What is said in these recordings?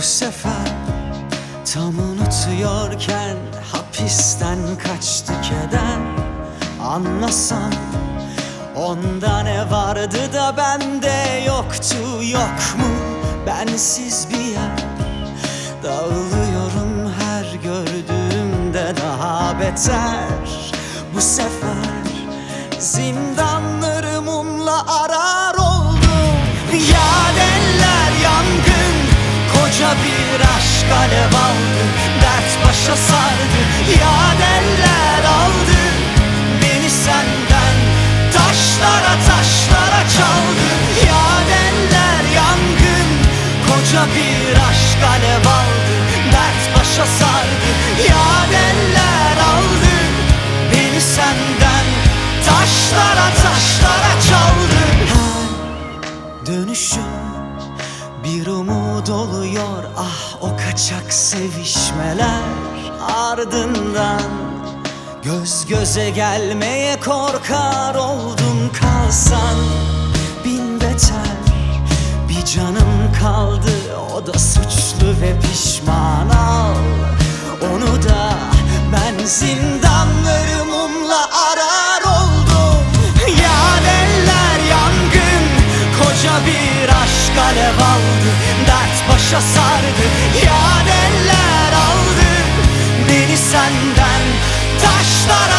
sefer Tam unutuyorken hapisten kaçtı keder. Anlasam onda ne vardı da bende yoktu Yok mu? Bensiz bir yer. Dağılıyorum her gördüğümde daha beter. Bu sefer zindanları Bir aşk alev aldı Dert başa sardı Ya eller aldı. Beni senden Taşlara taşlara çaldı. Ya eller yangın Koca bir aşk alev aldı Dert başa sardı. Ya eller aldı Beni senden Taşlara taşlara çaldı. Her dönüşüm bir umut oluyor ah o kaçak sevişmeler. Ardından göz göze gelmeye korkar oldum kalsan. Bin beter Bir canım kaldı o da suçlu ve pişman. Al Onu da ben zindanları başa sardı Ya eller aldı. Beni senden Taşlara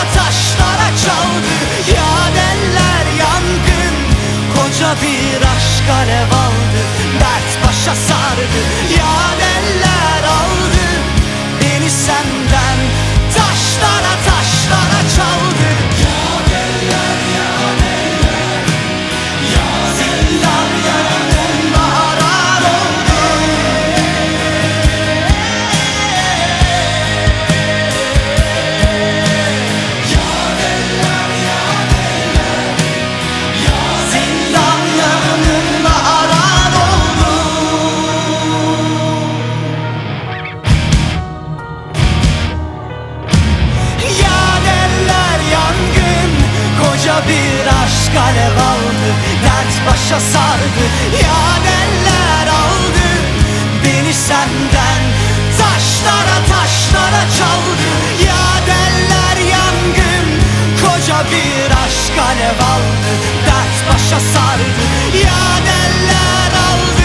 Koca bir aşk alev aldı Dert başa sardı Ya eller aldı. Beni senden Taşlara taşlara çaldı. Ya eller yangın Koca bir aşk alev aldı Dert başa sardı. Ya eller aldı